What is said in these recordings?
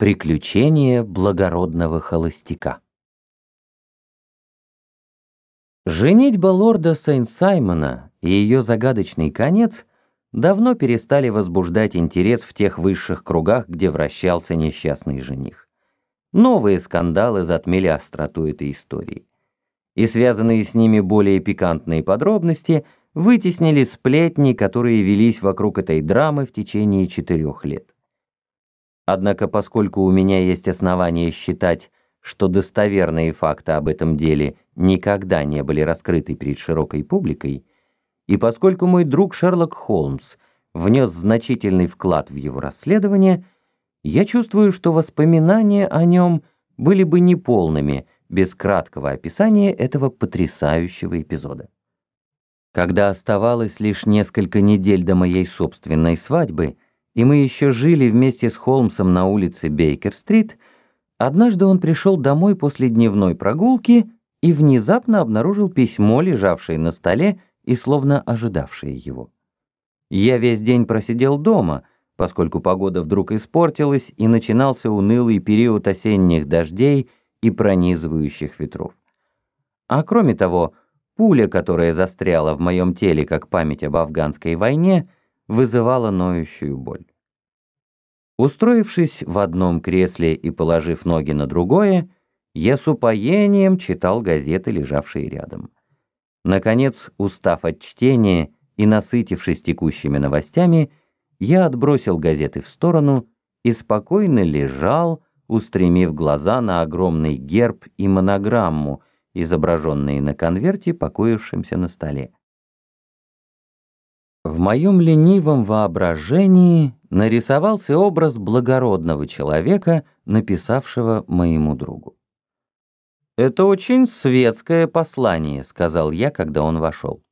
Приключения благородного холостяка. Женитьба лорда Сент-Саймона и ее загадочный конец давно перестали возбуждать интерес в тех высших кругах, где вращался несчастный жених. Новые скандалы затмели остроту этой истории. И связанные с ними более пикантные подробности вытеснили сплетни, которые велись вокруг этой драмы в течение четырех лет. Однако, поскольку у меня есть основания считать, что достоверные факты об этом деле никогда не были раскрыты перед широкой публикой, и поскольку мой друг Шерлок Холмс внес значительный вклад в его расследование, я чувствую, что воспоминания о нем были бы неполными без краткого описания этого потрясающего эпизода. Когда оставалось лишь несколько недель до моей собственной свадьбы, и мы еще жили вместе с Холмсом на улице Бейкер-стрит, однажды он пришел домой после дневной прогулки и внезапно обнаружил письмо, лежавшее на столе и словно ожидавшее его. Я весь день просидел дома, поскольку погода вдруг испортилась и начинался унылый период осенних дождей и пронизывающих ветров. А кроме того, пуля, которая застряла в моем теле как память об афганской войне — вызывала ноющую боль. Устроившись в одном кресле и положив ноги на другое, я с упоением читал газеты, лежавшие рядом. Наконец, устав от чтения и насытившись текущими новостями, я отбросил газеты в сторону и спокойно лежал, устремив глаза на огромный герб и монограмму, изображенные на конверте, покоившемся на столе. В моем ленивом воображении нарисовался образ благородного человека, написавшего моему другу. «Это очень светское послание», — сказал я, когда он вошел.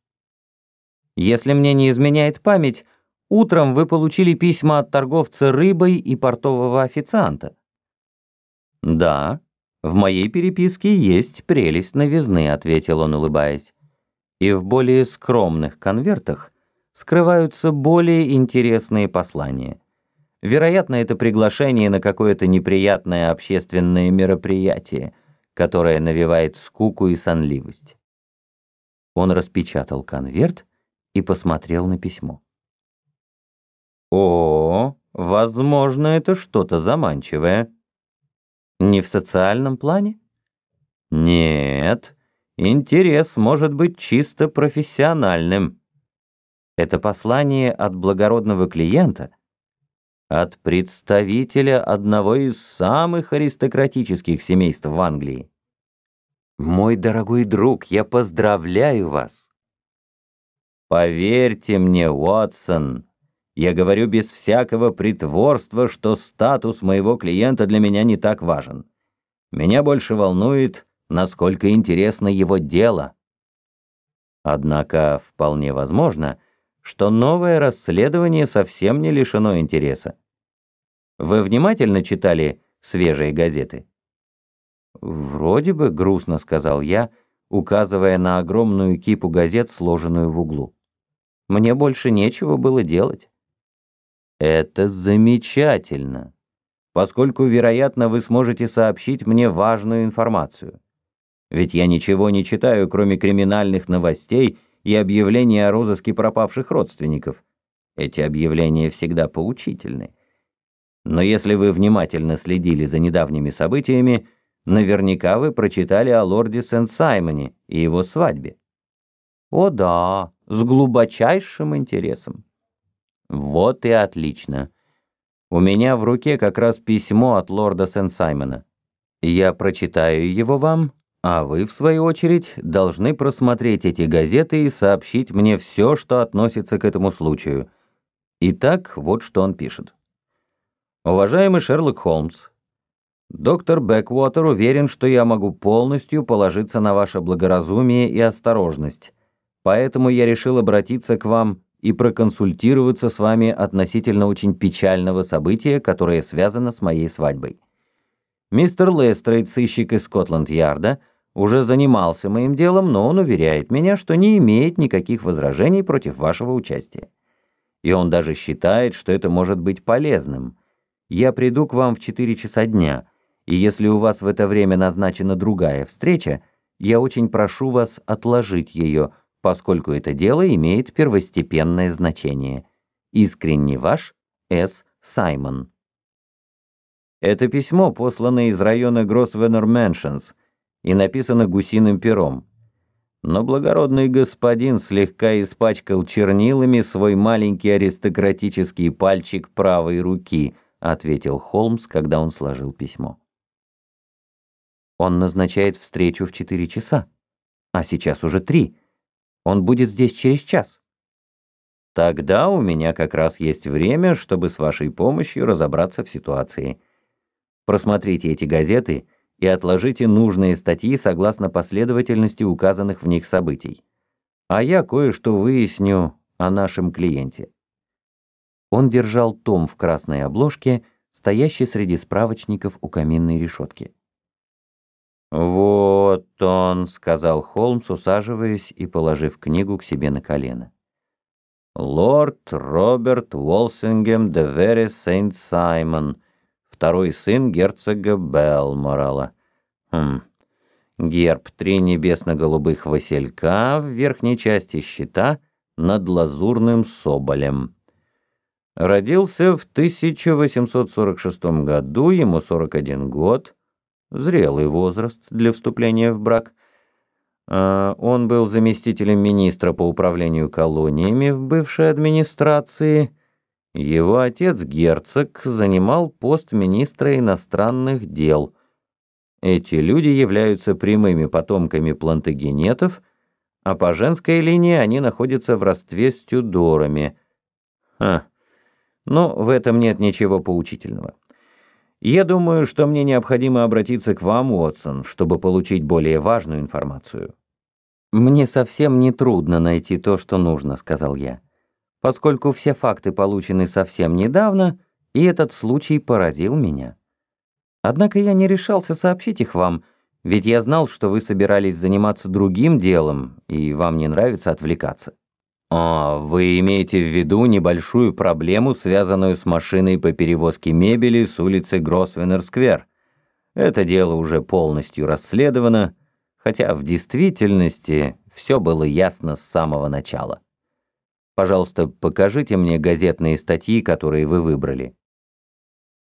«Если мне не изменяет память, утром вы получили письма от торговца рыбой и портового официанта». «Да, в моей переписке есть прелесть новизны», — ответил он, улыбаясь. «И в более скромных конвертах — скрываются более интересные послания. Вероятно, это приглашение на какое-то неприятное общественное мероприятие, которое навевает скуку и сонливость. Он распечатал конверт и посмотрел на письмо. О, возможно, это что-то заманчивое. Не в социальном плане? Нет, интерес может быть чисто профессиональным. Это послание от благородного клиента, от представителя одного из самых аристократических семейств в Англии. «Мой дорогой друг, я поздравляю вас!» «Поверьте мне, Уотсон, я говорю без всякого притворства, что статус моего клиента для меня не так важен. Меня больше волнует, насколько интересно его дело». Однако вполне возможно, что новое расследование совсем не лишено интереса. Вы внимательно читали свежие газеты? Вроде бы, грустно сказал я, указывая на огромную кипу газет, сложенную в углу. Мне больше нечего было делать. Это замечательно, поскольку, вероятно, вы сможете сообщить мне важную информацию. Ведь я ничего не читаю, кроме криминальных новостей и объявления о розыске пропавших родственников. Эти объявления всегда поучительны. Но если вы внимательно следили за недавними событиями, наверняка вы прочитали о лорде Сент-Саймоне и его свадьбе. О да, с глубочайшим интересом. Вот и отлично. У меня в руке как раз письмо от лорда Сент-Саймона. Я прочитаю его вам, а вы, в свою очередь, должны просмотреть эти газеты и сообщить мне все, что относится к этому случаю. Итак, вот что он пишет. Уважаемый Шерлок Холмс, доктор Бэквотер уверен, что я могу полностью положиться на ваше благоразумие и осторожность, поэтому я решил обратиться к вам и проконсультироваться с вами относительно очень печального события, которое связано с моей свадьбой. Мистер Лестрейд, сыщик из Скотланд-Ярда, уже занимался моим делом, но он уверяет меня, что не имеет никаких возражений против вашего участия. И он даже считает, что это может быть полезным. Я приду к вам в 4 часа дня, и если у вас в это время назначена другая встреча, я очень прошу вас отложить ее, поскольку это дело имеет первостепенное значение. Искренне ваш, С. Саймон. Это письмо послано из района Гроссвеннер Мэншенс и написано гусиным пером. Но благородный господин слегка испачкал чернилами свой маленький аристократический пальчик правой руки, ответил Холмс, когда он сложил письмо. Он назначает встречу в 4 часа, а сейчас уже 3. Он будет здесь через час. Тогда у меня как раз есть время, чтобы с вашей помощью разобраться в ситуации. Просмотрите эти газеты и отложите нужные статьи согласно последовательности указанных в них событий. А я кое-что выясню о нашем клиенте. Он держал том в красной обложке, стоящий среди справочников у каминной решетки. «Вот он», — сказал Холмс, усаживаясь и положив книгу к себе на колено. «Лорд Роберт Уолсингем де Вере Сент-Саймон», второй сын герцога Белморала. Хм. Герб три небесно-голубых василька в верхней части щита над лазурным соболем. Родился в 1846 году, ему 41 год, зрелый возраст для вступления в брак. А, он был заместителем министра по управлению колониями в бывшей администрации – его отец герцог занимал пост министра иностранных дел. Эти люди являются прямыми потомками плантагенетов, а по женской линии они находятся в родстве с Тюдорами. Ха, но в этом нет ничего поучительного. Я думаю, что мне необходимо обратиться к вам, Уотсон, чтобы получить более важную информацию. «Мне совсем не трудно найти то, что нужно», — сказал я поскольку все факты получены совсем недавно, и этот случай поразил меня. Однако я не решался сообщить их вам, ведь я знал, что вы собирались заниматься другим делом, и вам не нравится отвлекаться. А, вы имеете в виду небольшую проблему, связанную с машиной по перевозке мебели с улицы Гросвеннер-сквер. Это дело уже полностью расследовано, хотя в действительности все было ясно с самого начала. Пожалуйста, покажите мне газетные статьи, которые вы выбрали.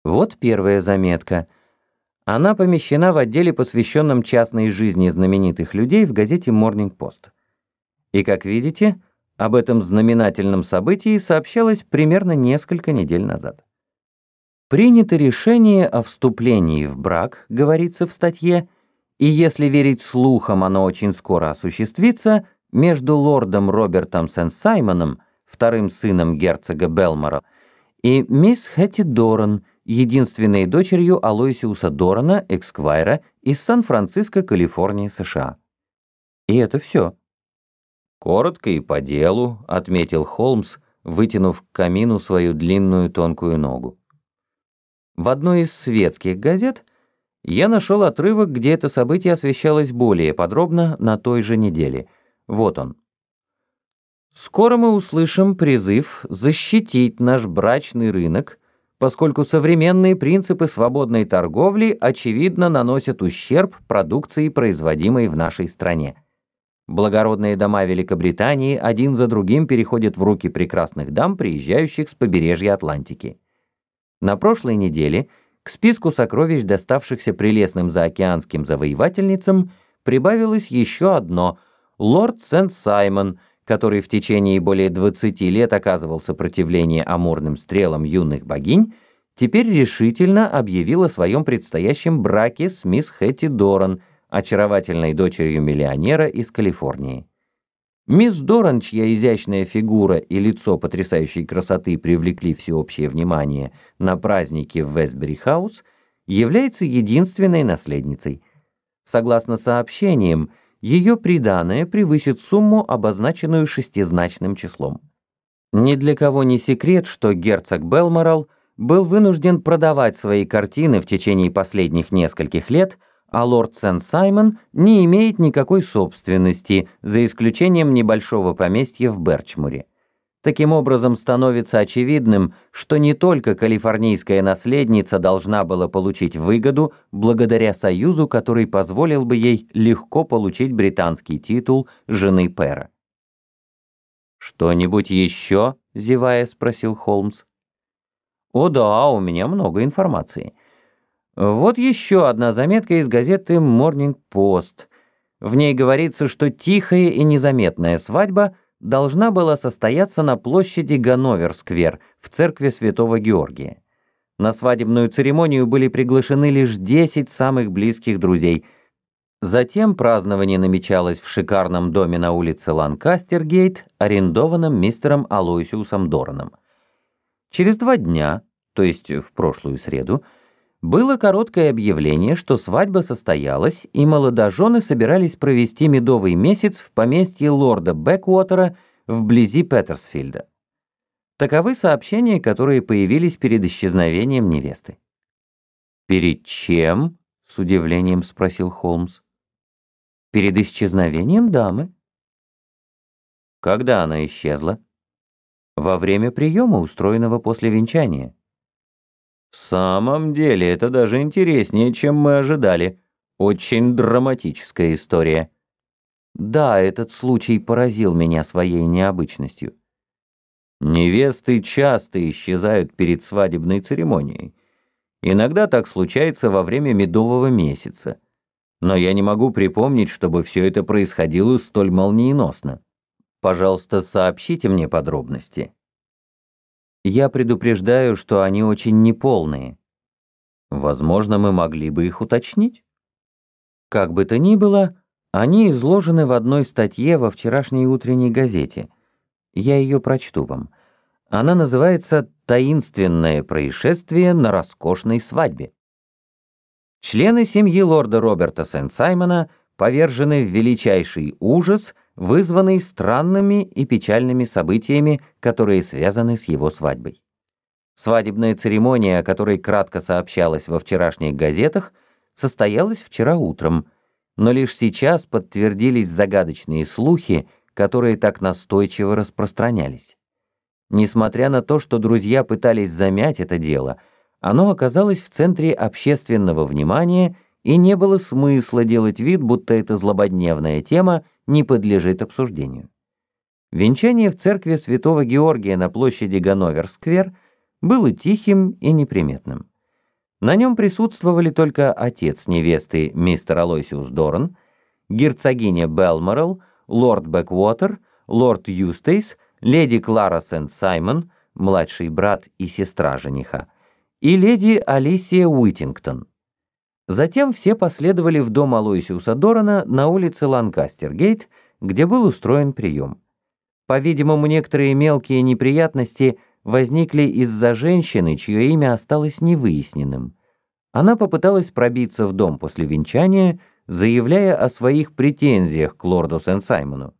Вот первая заметка. Она помещена в отделе, посвященном частной жизни знаменитых людей в газете Morning Post. И, как видите, об этом знаменательном событии сообщалось примерно несколько недель назад. Принято решение о вступлении в брак, говорится в статье, и если верить слухам, оно очень скоро осуществится – между лордом Робертом Сен-Саймоном, вторым сыном герцога Белмора, и мисс Хэтти Доран, единственной дочерью Алоисиуса Дорана, эксквайра, из Сан-Франциско, Калифорнии, США. И это все. «Коротко и по делу», — отметил Холмс, вытянув к камину свою длинную тонкую ногу. В одной из светских газет я нашел отрывок, где это событие освещалось более подробно на той же неделе — вот он. Скоро мы услышим призыв защитить наш брачный рынок, поскольку современные принципы свободной торговли очевидно наносят ущерб продукции, производимой в нашей стране. Благородные дома Великобритании один за другим переходят в руки прекрасных дам, приезжающих с побережья Атлантики. На прошлой неделе к списку сокровищ, доставшихся прелестным заокеанским завоевательницам, прибавилось еще одно – лорд Сент-Саймон, который в течение более 20 лет оказывал сопротивление амурным стрелам юных богинь, теперь решительно объявил о своем предстоящем браке с мисс Хэтти Доран, очаровательной дочерью миллионера из Калифорнии. Мисс Доран, чья изящная фигура и лицо потрясающей красоты привлекли всеобщее внимание на празднике в Вестбери-хаус, является единственной наследницей. Согласно сообщениям, ее приданое превысит сумму, обозначенную шестизначным числом. Ни для кого не секрет, что герцог Белморал был вынужден продавать свои картины в течение последних нескольких лет, а лорд Сен Саймон не имеет никакой собственности, за исключением небольшого поместья в Берчмуре. Таким образом, становится очевидным, что не только калифорнийская наследница должна была получить выгоду благодаря союзу, который позволил бы ей легко получить британский титул жены Пэра. «Что-нибудь еще?» – зевая спросил Холмс. «О да, у меня много информации. Вот еще одна заметка из газеты «Морнинг Пост». В ней говорится, что тихая и незаметная свадьба – должна была состояться на площади Ганновер-сквер в церкви Святого Георгия. На свадебную церемонию были приглашены лишь 10 самых близких друзей. Затем празднование намечалось в шикарном доме на улице Ланкастергейт, арендованном мистером Алоисиусом Дораном. Через два дня, то есть в прошлую среду, было короткое объявление, что свадьба состоялась, и молодожены собирались провести медовый месяц в поместье лорда Бэквотера вблизи Петерсфильда. Таковы сообщения, которые появились перед исчезновением невесты. «Перед чем?» — с удивлением спросил Холмс. «Перед исчезновением дамы». «Когда она исчезла?» «Во время приема, устроенного после венчания». В самом деле, это даже интереснее, чем мы ожидали. Очень драматическая история. Да, этот случай поразил меня своей необычностью. Невесты часто исчезают перед свадебной церемонией. Иногда так случается во время медового месяца. Но я не могу припомнить, чтобы все это происходило столь молниеносно. Пожалуйста, сообщите мне подробности. Я предупреждаю, что они очень неполные. Возможно, мы могли бы их уточнить. Как бы то ни было, они изложены в одной статье во вчерашней утренней газете. Я ее прочту вам. Она называется «Таинственное происшествие на роскошной свадьбе». Члены семьи лорда Роберта Сент-Саймона повержены в величайший ужас – вызванный странными и печальными событиями, которые связаны с его свадьбой. Свадебная церемония, о которой кратко сообщалось во вчерашних газетах, состоялась вчера утром, но лишь сейчас подтвердились загадочные слухи, которые так настойчиво распространялись. Несмотря на то, что друзья пытались замять это дело, оно оказалось в центре общественного внимания и не было смысла делать вид, будто это злободневная тема, не подлежит обсуждению. Венчание в церкви святого Георгия на площади Ганновер-сквер было тихим и неприметным. На нем присутствовали только отец невесты мистер Алойсиус Доран, герцогиня Белморал, лорд Бэквотер, лорд Юстейс, леди Клара Сент-Саймон, младший брат и сестра жениха, и леди Алисия Уитингтон – Затем все последовали в дом Алоисиуса Дорана на улице Ланкастер-Гейт, где был устроен прием. По-видимому, некоторые мелкие неприятности возникли из-за женщины, чье имя осталось невыясненным. Она попыталась пробиться в дом после венчания, заявляя о своих претензиях к лорду Сен-Саймону.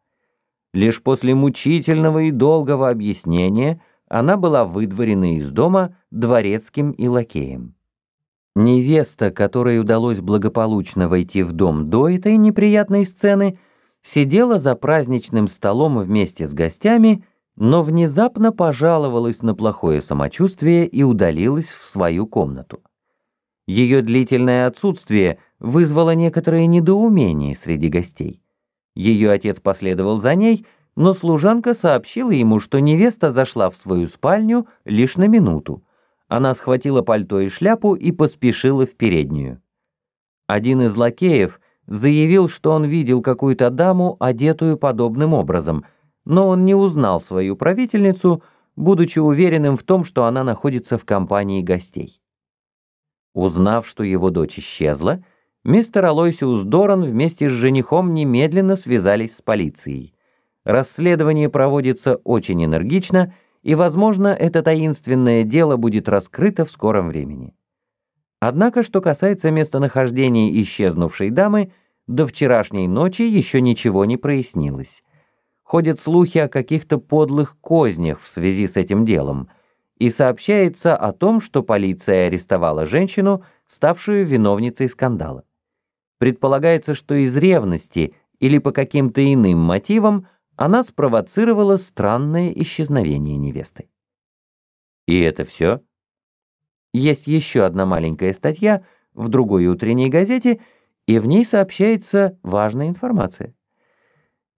Лишь после мучительного и долгого объяснения она была выдворена из дома дворецким и лакеем. Невеста, которой удалось благополучно войти в дом до этой неприятной сцены, сидела за праздничным столом вместе с гостями, но внезапно пожаловалась на плохое самочувствие и удалилась в свою комнату. Ее длительное отсутствие вызвало некоторое недоумение среди гостей. Ее отец последовал за ней, но служанка сообщила ему, что невеста зашла в свою спальню лишь на минуту, она схватила пальто и шляпу и поспешила в переднюю. Один из лакеев заявил, что он видел какую-то даму, одетую подобным образом, но он не узнал свою правительницу, будучи уверенным в том, что она находится в компании гостей. Узнав, что его дочь исчезла, мистер Алойсиус Доран вместе с женихом немедленно связались с полицией. Расследование проводится очень энергично, и, возможно, это таинственное дело будет раскрыто в скором времени. Однако, что касается местонахождения исчезнувшей дамы, до вчерашней ночи еще ничего не прояснилось. Ходят слухи о каких-то подлых кознях в связи с этим делом, и сообщается о том, что полиция арестовала женщину, ставшую виновницей скандала. Предполагается, что из ревности или по каким-то иным мотивам – она спровоцировала странное исчезновение невесты. И это все? Есть еще одна маленькая статья в другой утренней газете, и в ней сообщается важная информация.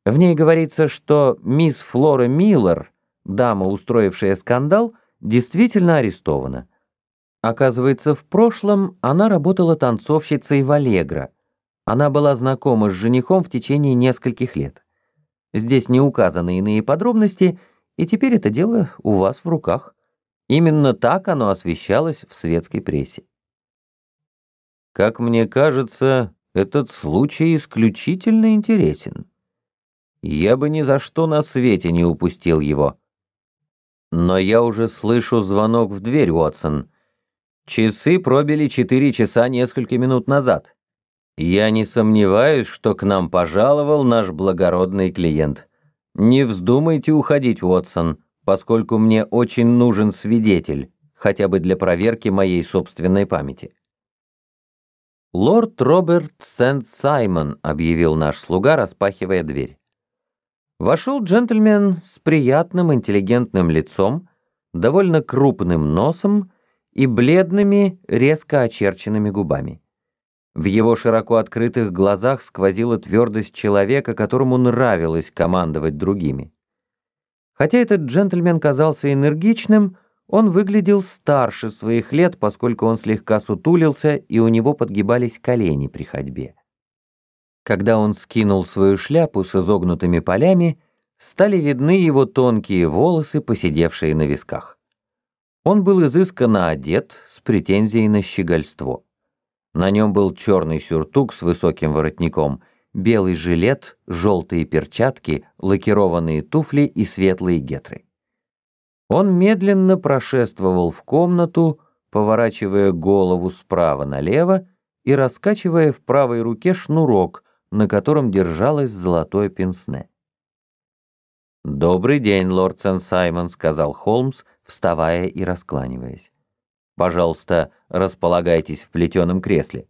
В ней говорится, что мисс Флора Миллер, дама, устроившая скандал, действительно арестована. Оказывается, в прошлом она работала танцовщицей в Аллегро. Она была знакома с женихом в течение нескольких лет. Здесь не указаны иные подробности, и теперь это дело у вас в руках. Именно так оно освещалось в светской прессе. Как мне кажется, этот случай исключительно интересен. Я бы ни за что на свете не упустил его. Но я уже слышу звонок в дверь, Уотсон. Часы пробили четыре часа несколько минут назад. Я не сомневаюсь, что к нам пожаловал наш благородный клиент. Не вздумайте уходить, Уотсон, поскольку мне очень нужен свидетель, хотя бы для проверки моей собственной памяти. Лорд Роберт Сент-Саймон объявил наш слуга, распахивая дверь. Вошел джентльмен с приятным интеллигентным лицом, довольно крупным носом и бледными, резко очерченными губами. В его широко открытых глазах сквозила твердость человека, которому нравилось командовать другими. Хотя этот джентльмен казался энергичным, он выглядел старше своих лет, поскольку он слегка сутулился, и у него подгибались колени при ходьбе. Когда он скинул свою шляпу с изогнутыми полями, стали видны его тонкие волосы, поседевшие на висках. Он был изысканно одет, с претензией на щегольство. На нем был черный сюртук с высоким воротником, белый жилет, желтые перчатки, лакированные туфли и светлые гетры. Он медленно прошествовал в комнату, поворачивая голову справа налево и раскачивая в правой руке шнурок, на котором держалось золотое пенсне. «Добрый день, лорд Сен-Саймон», — сказал Холмс, вставая и раскланиваясь. Пожалуйста, располагайтесь в плетеном кресле.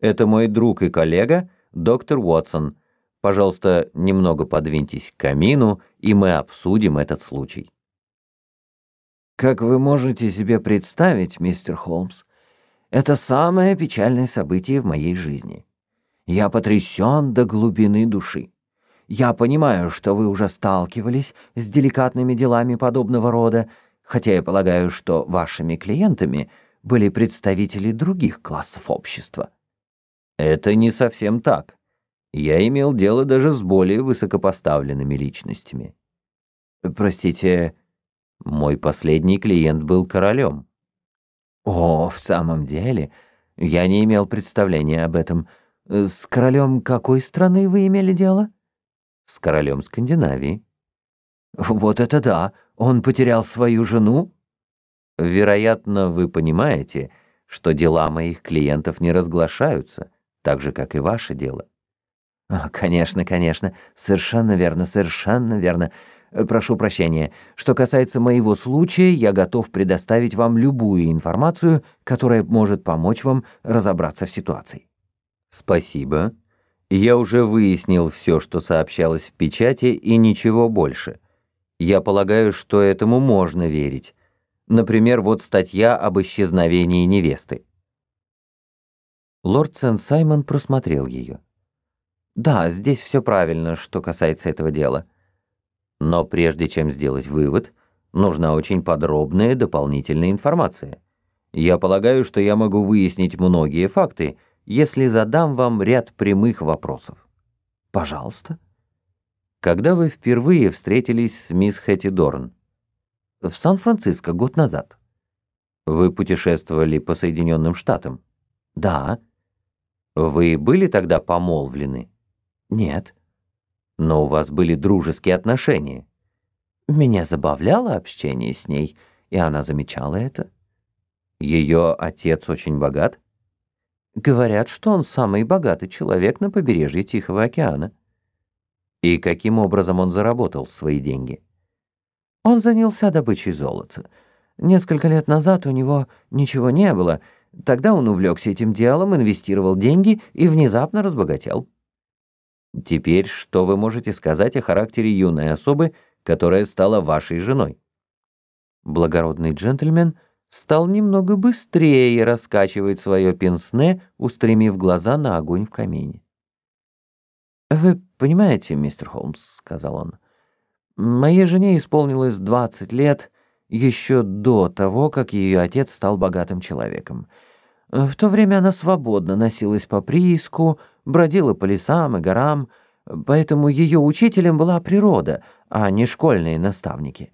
Это мой друг и коллега, доктор Уотсон. Пожалуйста, немного подвиньтесь к камину, и мы обсудим этот случай. Как вы можете себе представить, мистер Холмс, это самое печальное событие в моей жизни. Я потрясен до глубины души. Я понимаю, что вы уже сталкивались с деликатными делами подобного рода, хотя я полагаю, что вашими клиентами были представители других классов общества. Это не совсем так. Я имел дело даже с более высокопоставленными личностями. Простите, мой последний клиент был королем. О, в самом деле, я не имел представления об этом. С королем какой страны вы имели дело? С королем Скандинавии. Вот это да. Он потерял свою жену? Вероятно, вы понимаете, что дела моих клиентов не разглашаются, так же, как и ваше дело. А, конечно, конечно, совершенно верно, совершенно верно. Э, прошу прощения. Что касается моего случая, я готов предоставить вам любую информацию, которая может помочь вам разобраться в ситуации. Спасибо. Я уже выяснил все, что сообщалось в печати, и ничего больше. Я полагаю, что этому можно верить. Например, вот статья об исчезновении невесты. Лорд Сент-Саймон просмотрел ее. Да, здесь все правильно, что касается этого дела. Но прежде чем сделать вывод, нужна очень подробная дополнительная информация. Я полагаю, что я могу выяснить многие факты, если задам вам ряд прямых вопросов. Пожалуйста. Когда вы впервые встретились с мисс Хэтти Дорн? В Сан-Франциско год назад. Вы путешествовали по Соединенным Штатам? Да. Вы были тогда помолвлены? Нет. Но у вас были дружеские отношения. Меня забавляло общение с ней, и она замечала это. Ее отец очень богат? Говорят, что он самый богатый человек на побережье Тихого океана и каким образом он заработал свои деньги. Он занялся добычей золота. Несколько лет назад у него ничего не было. Тогда он увлекся этим делом, инвестировал деньги и внезапно разбогател. Теперь что вы можете сказать о характере юной особы, которая стала вашей женой? Благородный джентльмен стал немного быстрее раскачивать свое пенсне, устремив глаза на огонь в камине. «Вы понимаете, мистер Холмс, — сказал он, — моей жене исполнилось двадцать лет еще до того, как ее отец стал богатым человеком. В то время она свободно носилась по прииску, бродила по лесам и горам, поэтому ее учителем была природа, а не школьные наставники.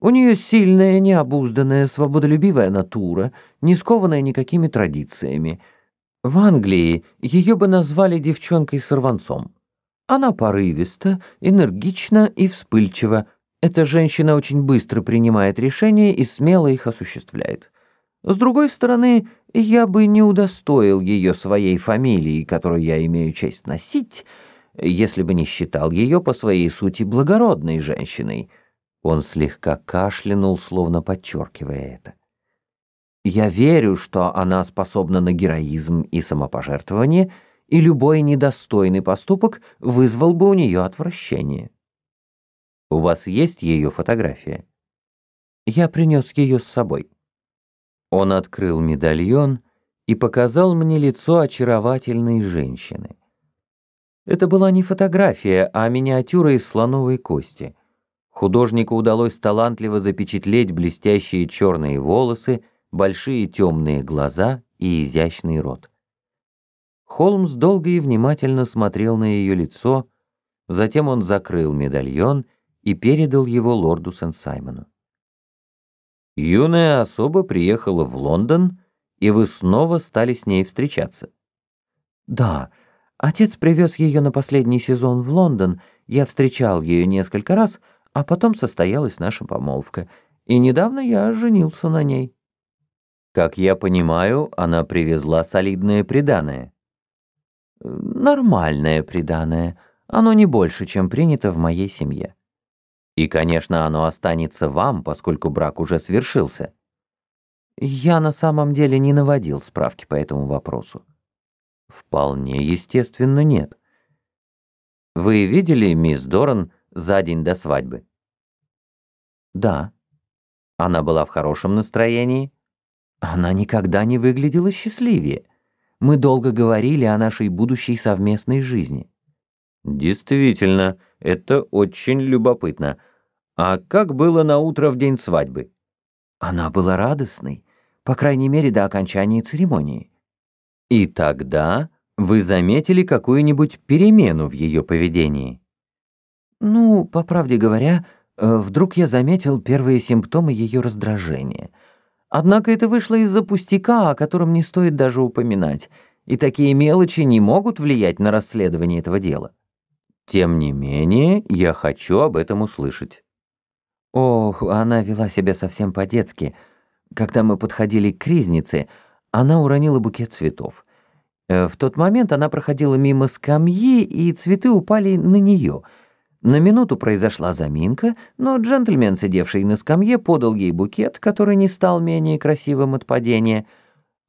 У нее сильная, необузданная, свободолюбивая натура, не скованная никакими традициями. В Англии ее бы назвали девчонкой-сорванцом. Она порывиста, энергична и вспыльчива. Эта женщина очень быстро принимает решения и смело их осуществляет. С другой стороны, я бы не удостоил ее своей фамилии, которую я имею честь носить, если бы не считал ее по своей сути благородной женщиной. Он слегка кашлянул, словно подчеркивая это. Я верю, что она способна на героизм и самопожертвование — и любой недостойный поступок вызвал бы у нее отвращение. У вас есть ее фотография? Я принес ее с собой. Он открыл медальон и показал мне лицо очаровательной женщины. Это была не фотография, а миниатюра из слоновой кости. Художнику удалось талантливо запечатлеть блестящие черные волосы, большие темные глаза и изящный рот. Холмс долго и внимательно смотрел на ее лицо, затем он закрыл медальон и передал его лорду Сен-Саймону. «Юная особа приехала в Лондон, и вы снова стали с ней встречаться». «Да, отец привез ее на последний сезон в Лондон, я встречал ее несколько раз, а потом состоялась наша помолвка, и недавно я женился на ней». «Как я понимаю, она привезла солидное преданное» нормальное приданое. Оно не больше, чем принято в моей семье. И, конечно, оно останется вам, поскольку брак уже свершился. Я на самом деле не наводил справки по этому вопросу. Вполне естественно, нет. Вы видели мисс Доран за день до свадьбы? Да. Она была в хорошем настроении. Она никогда не выглядела счастливее мы долго говорили о нашей будущей совместной жизни. Действительно, это очень любопытно. А как было на утро в день свадьбы? Она была радостной, по крайней мере, до окончания церемонии. И тогда вы заметили какую-нибудь перемену в ее поведении? Ну, по правде говоря, э, вдруг я заметил первые симптомы ее раздражения — Однако это вышло из-за пустяка, о котором не стоит даже упоминать, и такие мелочи не могут влиять на расследование этого дела. Тем не менее, я хочу об этом услышать. Ох, она вела себя совсем по-детски. Когда мы подходили к ризнице, она уронила букет цветов. Э, в тот момент она проходила мимо скамьи, и цветы упали на нее — на минуту произошла заминка, но джентльмен, сидевший на скамье, подал ей букет, который не стал менее красивым от падения.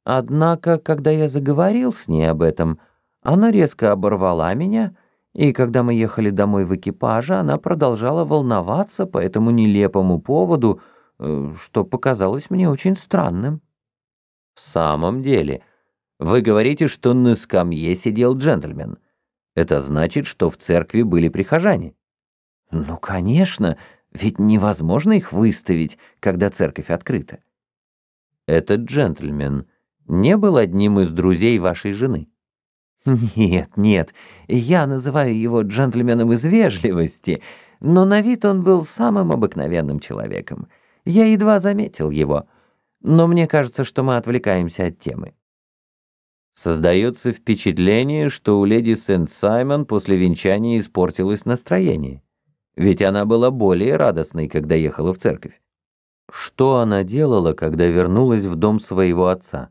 Однако, когда я заговорил с ней об этом, она резко оборвала меня, и когда мы ехали домой в экипаже, она продолжала волноваться по этому нелепому поводу, э, что показалось мне очень странным. «В самом деле, вы говорите, что на скамье сидел джентльмен. Это значит, что в церкви были прихожане». Ну, конечно, ведь невозможно их выставить, когда церковь открыта. Этот джентльмен не был одним из друзей вашей жены. Нет, нет, я называю его джентльменом из вежливости, но на вид он был самым обыкновенным человеком. Я едва заметил его, но мне кажется, что мы отвлекаемся от темы. Создается впечатление, что у леди Сент-Саймон после венчания испортилось настроение ведь она была более радостной, когда ехала в церковь. Что она делала, когда вернулась в дом своего отца?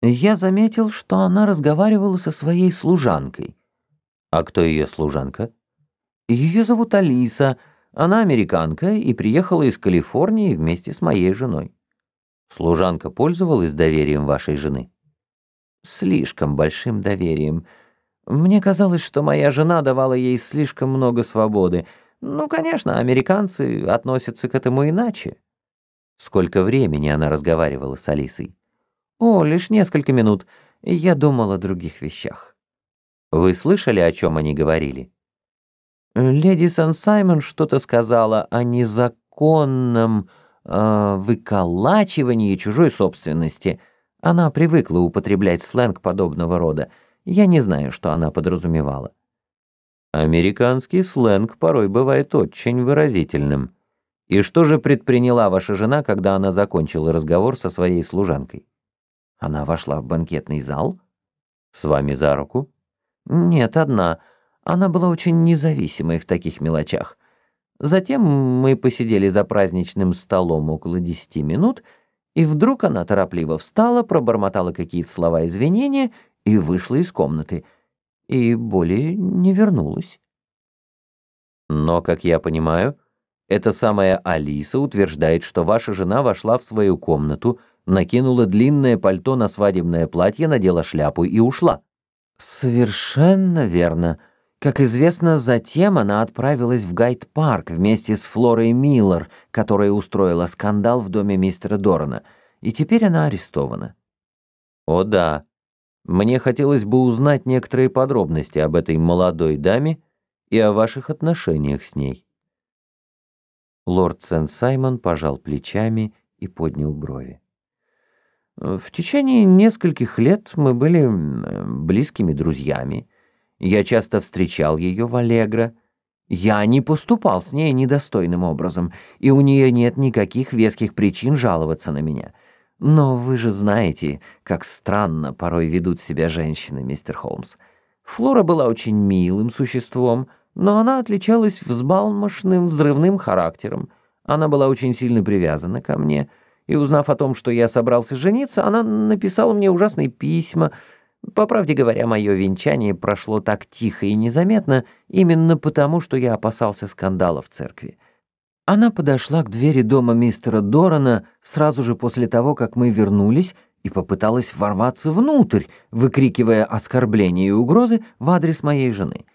Я заметил, что она разговаривала со своей служанкой. А кто ее служанка? Ее зовут Алиса, она американка и приехала из Калифорнии вместе с моей женой. Служанка пользовалась доверием вашей жены? Слишком большим доверием — мне казалось, что моя жена давала ей слишком много свободы. Ну, конечно, американцы относятся к этому иначе. Сколько времени она разговаривала с Алисой? О, лишь несколько минут. Я думал о других вещах. Вы слышали, о чем они говорили? Леди Сан-Саймон что-то сказала о незаконном э, выколачивании чужой собственности. Она привыкла употреблять сленг подобного рода — я не знаю, что она подразумевала. Американский сленг порой бывает очень выразительным. И что же предприняла ваша жена, когда она закончила разговор со своей служанкой? Она вошла в банкетный зал? С вами за руку? Нет, одна. Она была очень независимой в таких мелочах. Затем мы посидели за праздничным столом около десяти минут, и вдруг она торопливо встала, пробормотала какие-то слова извинения и вышла из комнаты, и более не вернулась. Но, как я понимаю, эта самая Алиса утверждает, что ваша жена вошла в свою комнату, накинула длинное пальто на свадебное платье, надела шляпу и ушла. Совершенно верно. Как известно, затем она отправилась в Гайд-парк вместе с Флорой Миллер, которая устроила скандал в доме мистера Дорана, и теперь она арестована. О да, мне хотелось бы узнать некоторые подробности об этой молодой даме и о ваших отношениях с ней». Лорд Сен-Саймон пожал плечами и поднял брови. «В течение нескольких лет мы были близкими друзьями. Я часто встречал ее в Аллегро. Я не поступал с ней недостойным образом, и у нее нет никаких веских причин жаловаться на меня». Но вы же знаете, как странно порой ведут себя женщины, мистер Холмс. Флора была очень милым существом, но она отличалась взбалмошным, взрывным характером. Она была очень сильно привязана ко мне, и, узнав о том, что я собрался жениться, она написала мне ужасные письма. По правде говоря, мое венчание прошло так тихо и незаметно именно потому, что я опасался скандала в церкви. Она подошла к двери дома мистера Дорана сразу же после того, как мы вернулись, и попыталась ворваться внутрь, выкрикивая оскорбления и угрозы в адрес моей жены.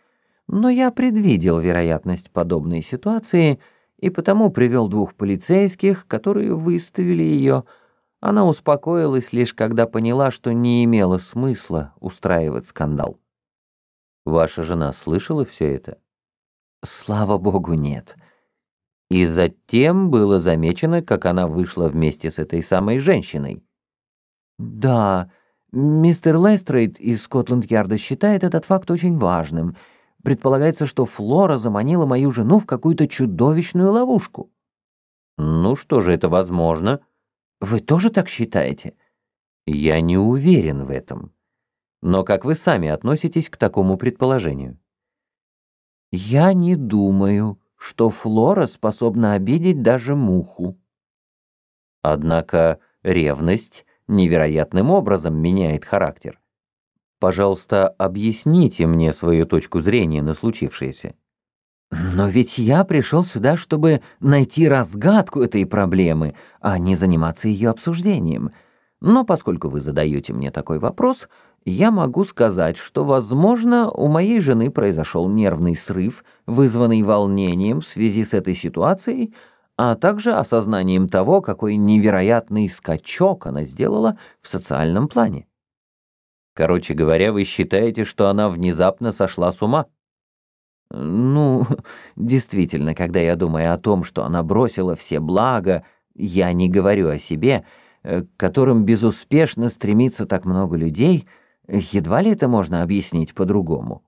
Но я предвидел вероятность подобной ситуации и потому привел двух полицейских, которые выставили ее. Она успокоилась лишь когда поняла, что не имело смысла устраивать скандал. «Ваша жена слышала все это?» «Слава богу, нет». И затем было замечено, как она вышла вместе с этой самой женщиной. «Да, мистер Лестрейд из Скотланд-Ярда считает этот факт очень важным. Предполагается, что Флора заманила мою жену в какую-то чудовищную ловушку». «Ну что же, это возможно». «Вы тоже так считаете?» «Я не уверен в этом. Но как вы сами относитесь к такому предположению?» «Я не думаю», что Флора способна обидеть даже муху. Однако ревность невероятным образом меняет характер. Пожалуйста, объясните мне свою точку зрения на случившееся. Но ведь я пришел сюда, чтобы найти разгадку этой проблемы, а не заниматься ее обсуждением. Но поскольку вы задаете мне такой вопрос, я могу сказать, что, возможно, у моей жены произошел нервный срыв, вызванный волнением в связи с этой ситуацией, а также осознанием того, какой невероятный скачок она сделала в социальном плане. Короче говоря, вы считаете, что она внезапно сошла с ума? Ну, действительно, когда я думаю о том, что она бросила все блага, я не говорю о себе, э, к которым безуспешно стремится так много людей — Едва ли это можно объяснить по-другому.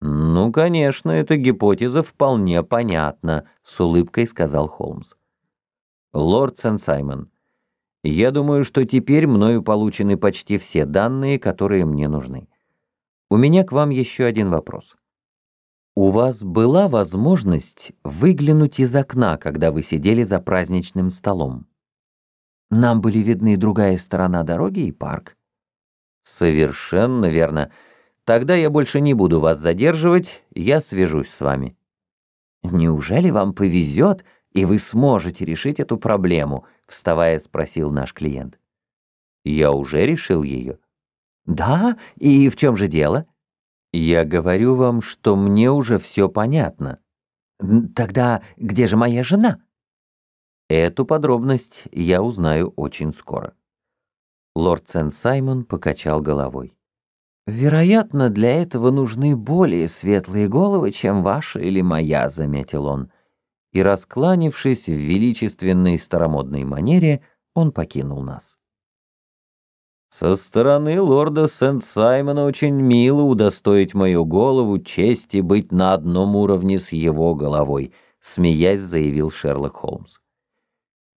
«Ну, конечно, эта гипотеза вполне понятна», — с улыбкой сказал Холмс. «Лорд Сен-Саймон, я думаю, что теперь мною получены почти все данные, которые мне нужны. У меня к вам еще один вопрос. У вас была возможность выглянуть из окна, когда вы сидели за праздничным столом? Нам были видны другая сторона дороги и парк. Совершенно верно. Тогда я больше не буду вас задерживать, я свяжусь с вами. Неужели вам повезет, и вы сможете решить эту проблему? Вставая, спросил наш клиент. Я уже решил ее. Да, и в чем же дело? Я говорю вам, что мне уже все понятно. Тогда где же моя жена? Эту подробность я узнаю очень скоро. Лорд Сен Саймон покачал головой. «Вероятно, для этого нужны более светлые головы, чем ваша или моя», — заметил он. И, раскланившись в величественной старомодной манере, он покинул нас. «Со стороны лорда Сент-Саймона очень мило удостоить мою голову чести быть на одном уровне с его головой», — смеясь заявил Шерлок Холмс.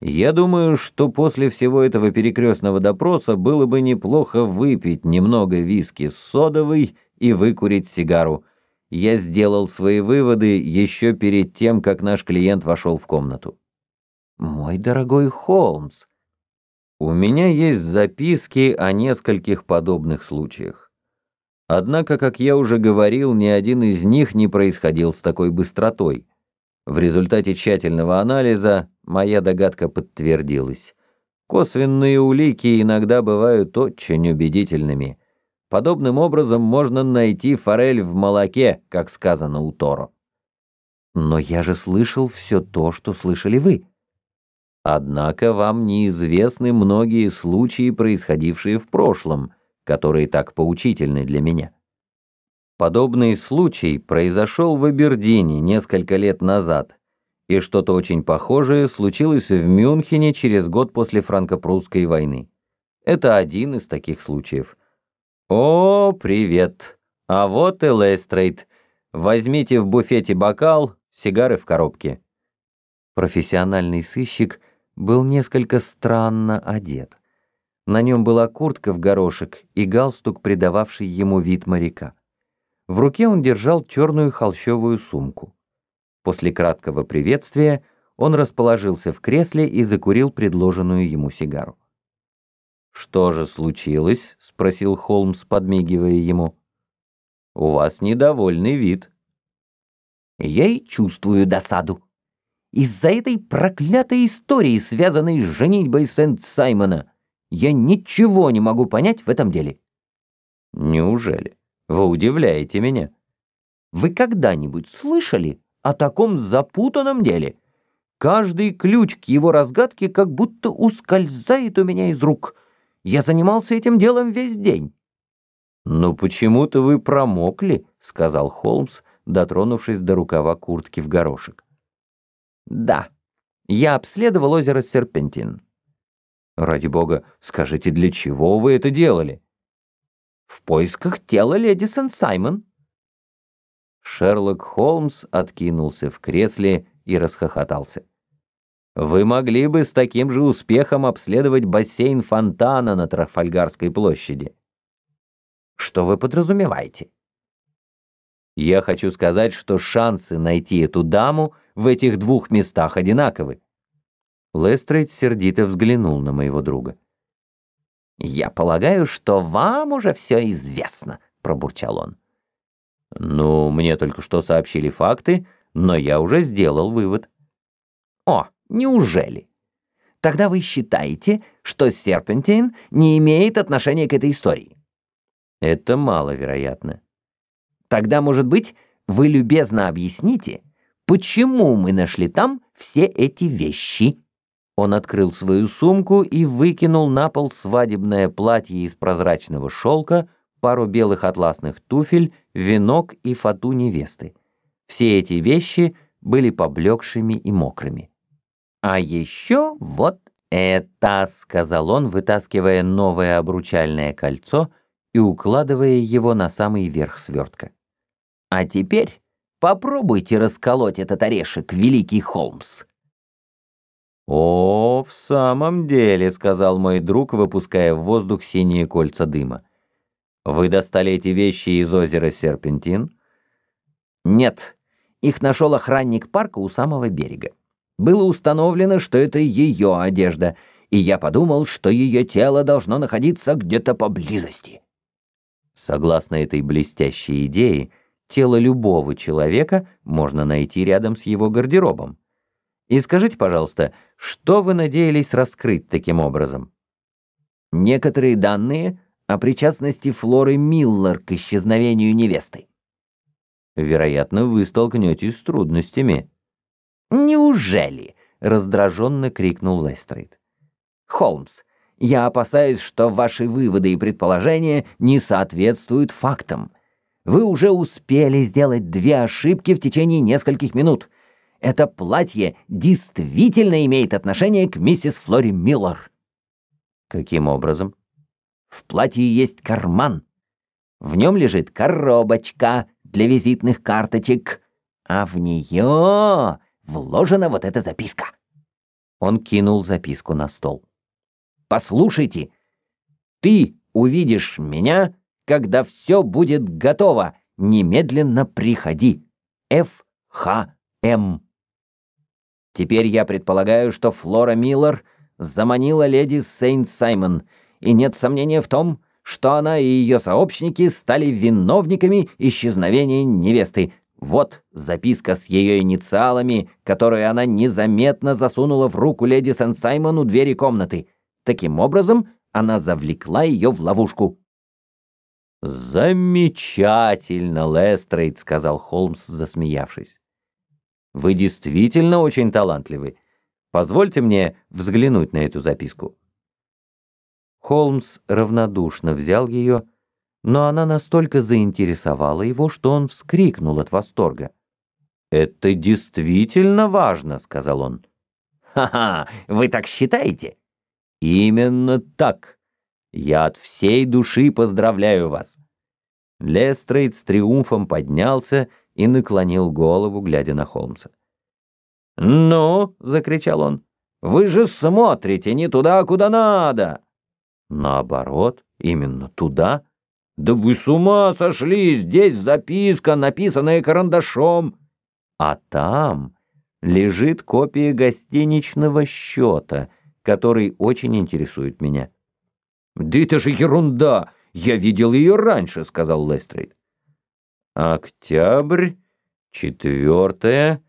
Я думаю, что после всего этого перекрестного допроса было бы неплохо выпить немного виски с содовой и выкурить сигару. Я сделал свои выводы еще перед тем, как наш клиент вошел в комнату. «Мой дорогой Холмс, у меня есть записки о нескольких подобных случаях. Однако, как я уже говорил, ни один из них не происходил с такой быстротой». В результате тщательного анализа моя догадка подтвердилась. Косвенные улики иногда бывают очень убедительными. Подобным образом можно найти форель в молоке, как сказано у Торо. Но я же слышал все то, что слышали вы. Однако вам неизвестны многие случаи, происходившие в прошлом, которые так поучительны для меня. Подобный случай произошел в Абердине несколько лет назад, и что-то очень похожее случилось в Мюнхене через год после франко-прусской войны. Это один из таких случаев. «О, привет! А вот и Лестрейд. Возьмите в буфете бокал, сигары в коробке». Профессиональный сыщик был несколько странно одет. На нем была куртка в горошек и галстук, придававший ему вид моряка. В руке он держал черную холщовую сумку. После краткого приветствия он расположился в кресле и закурил предложенную ему сигару. «Что же случилось?» — спросил Холмс, подмигивая ему. «У вас недовольный вид». «Я и чувствую досаду. Из-за этой проклятой истории, связанной с женитьбой Сент-Саймона, я ничего не могу понять в этом деле». «Неужели?» Вы удивляете меня. Вы когда-нибудь слышали о таком запутанном деле? Каждый ключ к его разгадке как будто ускользает у меня из рук. Я занимался этим делом весь день. «Ну почему-то вы промокли», — сказал Холмс, дотронувшись до рукава куртки в горошек. «Да, я обследовал озеро Серпентин». «Ради бога, скажите, для чего вы это делали?» в поисках тела леди Сен-Саймон». Шерлок Холмс откинулся в кресле и расхохотался. «Вы могли бы с таким же успехом обследовать бассейн фонтана на Трафальгарской площади». «Что вы подразумеваете?» «Я хочу сказать, что шансы найти эту даму в этих двух местах одинаковы». Лестрейд сердито взглянул на моего друга. «Я полагаю, что вам уже все известно», — пробурчал он. «Ну, мне только что сообщили факты, но я уже сделал вывод». «О, неужели? Тогда вы считаете, что Серпентин не имеет отношения к этой истории?» «Это маловероятно». «Тогда, может быть, вы любезно объясните, почему мы нашли там все эти вещи?» Он открыл свою сумку и выкинул на пол свадебное платье из прозрачного шелка, пару белых атласных туфель, венок и фату невесты. Все эти вещи были поблекшими и мокрыми. «А еще вот это», — сказал он, вытаскивая новое обручальное кольцо и укладывая его на самый верх свертка. «А теперь попробуйте расколоть этот орешек, великий Холмс». «О, в самом деле», — сказал мой друг, выпуская в воздух синие кольца дыма. «Вы достали эти вещи из озера Серпентин?» «Нет, их нашел охранник парка у самого берега. Было установлено, что это ее одежда, и я подумал, что ее тело должно находиться где-то поблизости». Согласно этой блестящей идее, тело любого человека можно найти рядом с его гардеробом. И скажите, пожалуйста, — что вы надеялись раскрыть таким образом? Некоторые данные о причастности Флоры Миллер к исчезновению невесты. Вероятно, вы столкнетесь с трудностями. Неужели? Раздраженно крикнул Лестрейд. Холмс, я опасаюсь, что ваши выводы и предположения не соответствуют фактам. Вы уже успели сделать две ошибки в течение нескольких минут — это платье действительно имеет отношение к миссис Флори Миллер. Каким образом? В платье есть карман. В нем лежит коробочка для визитных карточек, а в нее вложена вот эта записка. Он кинул записку на стол. «Послушайте, ты увидишь меня, когда все будет готово. Немедленно приходи. Ф. Х. М. Теперь я предполагаю, что Флора Миллер заманила леди Сейнт-Саймон, и нет сомнения в том, что она и ее сообщники стали виновниками исчезновения невесты. Вот записка с ее инициалами, которую она незаметно засунула в руку леди Сен-Саймон у двери комнаты. Таким образом, она завлекла ее в ловушку. «Замечательно, Лестрейд», — сказал Холмс, засмеявшись. Вы действительно очень талантливы. Позвольте мне взглянуть на эту записку». Холмс равнодушно взял ее, но она настолько заинтересовала его, что он вскрикнул от восторга. «Это действительно важно», — сказал он. «Ха-ха, вы так считаете?» «Именно так. Я от всей души поздравляю вас». Лестрейд с триумфом поднялся и наклонил голову, глядя на Холмса. «Ну!» — закричал он. «Вы же смотрите не туда, куда надо!» «Наоборот, именно туда!» «Да вы с ума сошли! Здесь записка, написанная карандашом!» «А там лежит копия гостиничного счета, который очень интересует меня». «Да это же ерунда! Я видел ее раньше», — сказал Лестрейд. Октябрь, четвертое,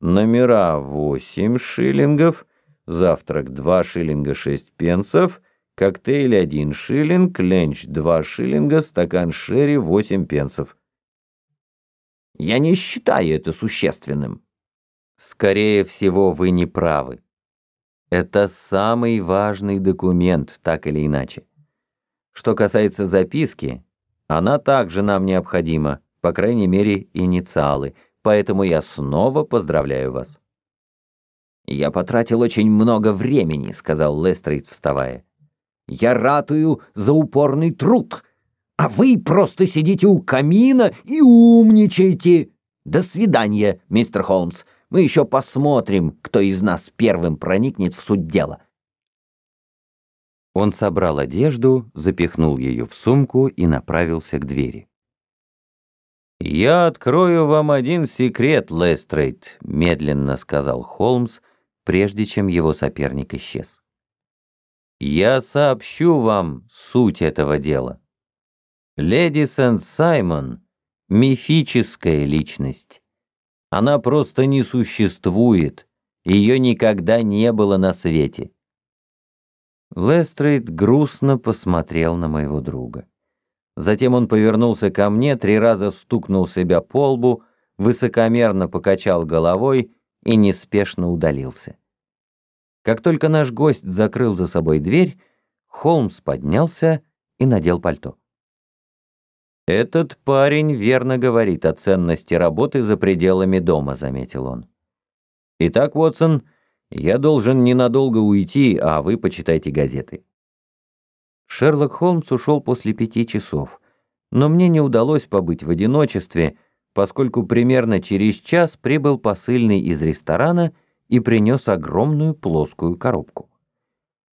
номера восемь шиллингов, завтрак два шиллинга шесть пенсов, коктейль один шиллинг, ленч два шиллинга, стакан шерри восемь пенсов. Я не считаю это существенным. Скорее всего, вы не правы. Это самый важный документ, так или иначе. Что касается записки, она также нам необходима по крайней мере, инициалы, поэтому я снова поздравляю вас». «Я потратил очень много времени», — сказал Лестрейд, вставая. «Я ратую за упорный труд, а вы просто сидите у камина и умничаете. До свидания, мистер Холмс. Мы еще посмотрим, кто из нас первым проникнет в суть дела». Он собрал одежду, запихнул ее в сумку и направился к двери. «Я открою вам один секрет, Лестрейд», — медленно сказал Холмс, прежде чем его соперник исчез. «Я сообщу вам суть этого дела. Леди Сент-Саймон — мифическая личность. Она просто не существует, ее никогда не было на свете». Лестрейд грустно посмотрел на моего друга. Затем он повернулся ко мне, три раза стукнул себя по лбу, высокомерно покачал головой и неспешно удалился. Как только наш гость закрыл за собой дверь, Холмс поднялся и надел пальто. «Этот парень верно говорит о ценности работы за пределами дома», — заметил он. «Итак, Уотсон, я должен ненадолго уйти, а вы почитайте газеты». Шерлок Холмс ушел после пяти часов, но мне не удалось побыть в одиночестве, поскольку примерно через час прибыл посыльный из ресторана и принес огромную плоскую коробку.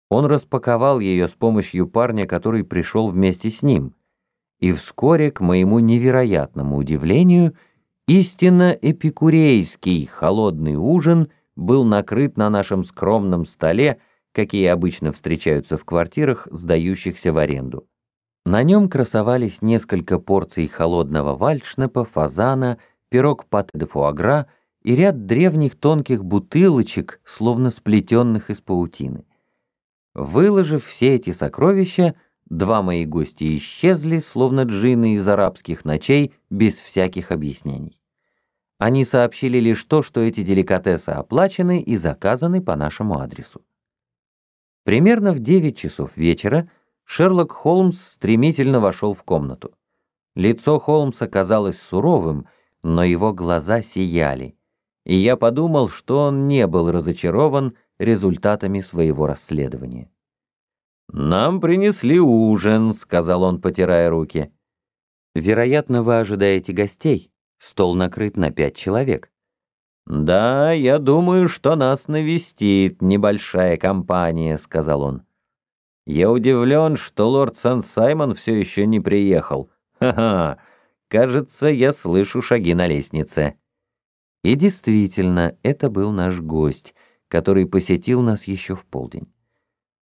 Он распаковал ее с помощью парня, который пришел вместе с ним, и вскоре, к моему невероятному удивлению, истинно эпикурейский холодный ужин был накрыт на нашем скромном столе какие обычно встречаются в квартирах, сдающихся в аренду. На нем красовались несколько порций холодного вальшнепа, фазана, пирог пат де фуагра и ряд древних тонких бутылочек, словно сплетенных из паутины. Выложив все эти сокровища, два мои гости исчезли, словно джинны из арабских ночей, без всяких объяснений. Они сообщили лишь то, что эти деликатесы оплачены и заказаны по нашему адресу. Примерно в 9 часов вечера Шерлок Холмс стремительно вошел в комнату. Лицо Холмса казалось суровым, но его глаза сияли, и я подумал, что он не был разочарован результатами своего расследования. «Нам принесли ужин», — сказал он, потирая руки. «Вероятно, вы ожидаете гостей. Стол накрыт на пять человек. «Да, я думаю, что нас навестит небольшая компания», — сказал он. «Я удивлен, что лорд Сан-Саймон все еще не приехал. Ха-ха, кажется, я слышу шаги на лестнице». И действительно, это был наш гость, который посетил нас еще в полдень.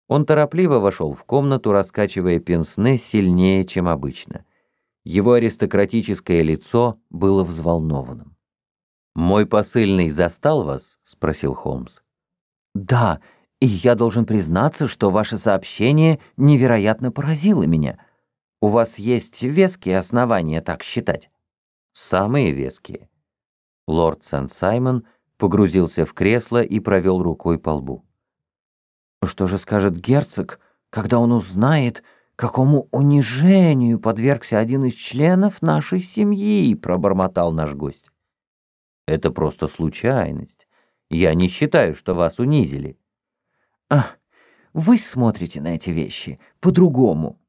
Он торопливо вошел в комнату, раскачивая пенсне сильнее, чем обычно. Его аристократическое лицо было взволнованным. «Мой посыльный застал вас?» — спросил Холмс. «Да, и я должен признаться, что ваше сообщение невероятно поразило меня. У вас есть веские основания так считать?» «Самые веские». Лорд Сент-Саймон погрузился в кресло и провел рукой по лбу. «Что же скажет герцог, когда он узнает, какому унижению подвергся один из членов нашей семьи?» — пробормотал наш гость. Это просто случайность. Я не считаю, что вас унизили. Ах, вы смотрите на эти вещи по-другому.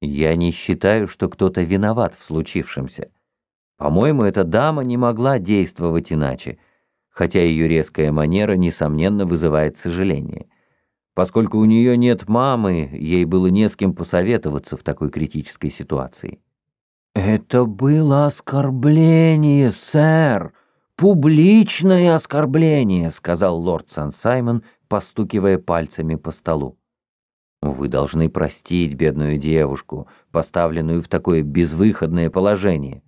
Я не считаю, что кто-то виноват в случившемся. По-моему, эта дама не могла действовать иначе, хотя ее резкая манера, несомненно, вызывает сожаление. Поскольку у нее нет мамы, ей было не с кем посоветоваться в такой критической ситуации. «Это было оскорбление, сэр!» «Публичное оскорбление», — сказал лорд Сан-Саймон, постукивая пальцами по столу. «Вы должны простить бедную девушку, поставленную в такое безвыходное положение».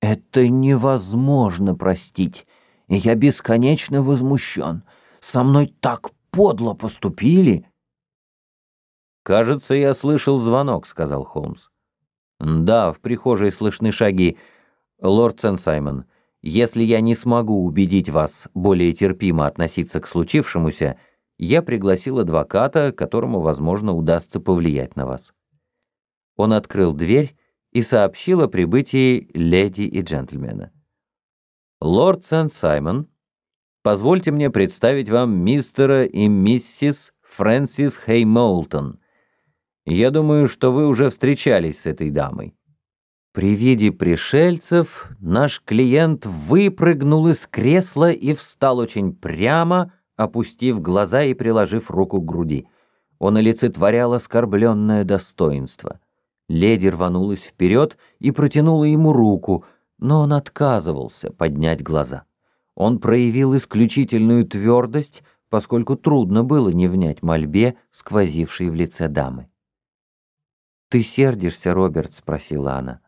«Это невозможно простить, и я бесконечно возмущен. Со мной так подло поступили». «Кажется, я слышал звонок», — сказал Холмс. «Да, в прихожей слышны шаги. Лорд Сен-Саймон, если я не смогу убедить вас более терпимо относиться к случившемуся, я пригласил адвоката, которому, возможно, удастся повлиять на вас. Он открыл дверь и сообщил о прибытии леди и джентльмена. «Лорд Сент-Саймон, позвольте мне представить вам мистера и миссис Фрэнсис Хеймолтон. Я думаю, что вы уже встречались с этой дамой. При виде пришельцев наш клиент выпрыгнул из кресла и встал очень прямо, опустив глаза и приложив руку к груди. Он олицетворял оскорбленное достоинство. Леди рванулась вперед и протянула ему руку, но он отказывался поднять глаза. Он проявил исключительную твердость, поскольку трудно было не внять мольбе, сквозившей в лице дамы. «Ты сердишься, Роберт?» — спросила она. —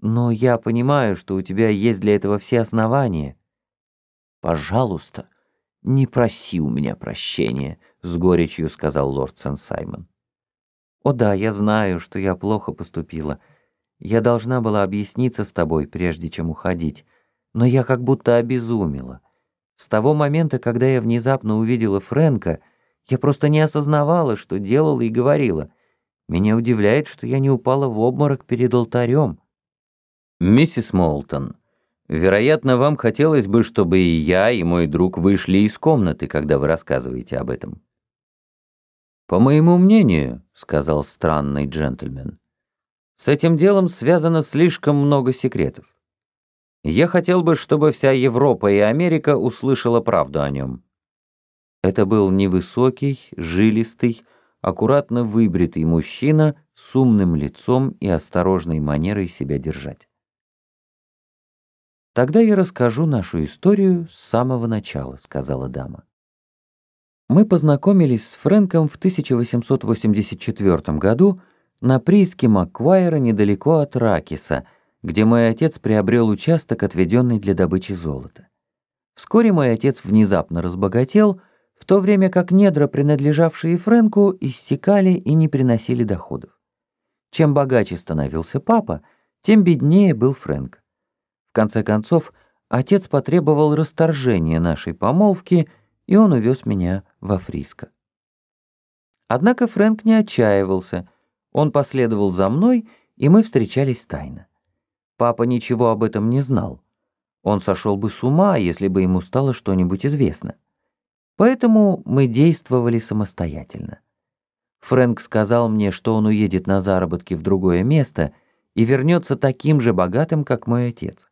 но я понимаю, что у тебя есть для этого все основания. Пожалуйста, не проси у меня прощения, с горечью сказал лорд Сен-Саймон. О да, я знаю, что я плохо поступила. Я должна была объясниться с тобой, прежде чем уходить, но я как будто обезумела. С того момента, когда я внезапно увидела Френка, я просто не осознавала, что делала и говорила. Меня удивляет, что я не упала в обморок перед алтарем. «Миссис Молтон, вероятно, вам хотелось бы, чтобы и я, и мой друг вышли из комнаты, когда вы рассказываете об этом». «По моему мнению», — сказал странный джентльмен, «с этим делом связано слишком много секретов. Я хотел бы, чтобы вся Европа и Америка услышала правду о нем». Это был невысокий, жилистый, аккуратно выбритый мужчина с умным лицом и осторожной манерой себя держать. «Тогда я расскажу нашу историю с самого начала», — сказала дама. Мы познакомились с Фрэнком в 1884 году на прииске Маквайра недалеко от Ракиса, где мой отец приобрел участок, отведенный для добычи золота. Вскоре мой отец внезапно разбогател, в то время как недра, принадлежавшие Фрэнку, иссякали и не приносили доходов. Чем богаче становился папа, тем беднее был Фрэнк. В конце концов, отец потребовал расторжения нашей помолвки, и он увез меня во Фриско. Однако Фрэнк не отчаивался. Он последовал за мной, и мы встречались тайно. Папа ничего об этом не знал. Он сошел бы с ума, если бы ему стало что-нибудь известно. Поэтому мы действовали самостоятельно. Фрэнк сказал мне, что он уедет на заработки в другое место и вернется таким же богатым, как мой отец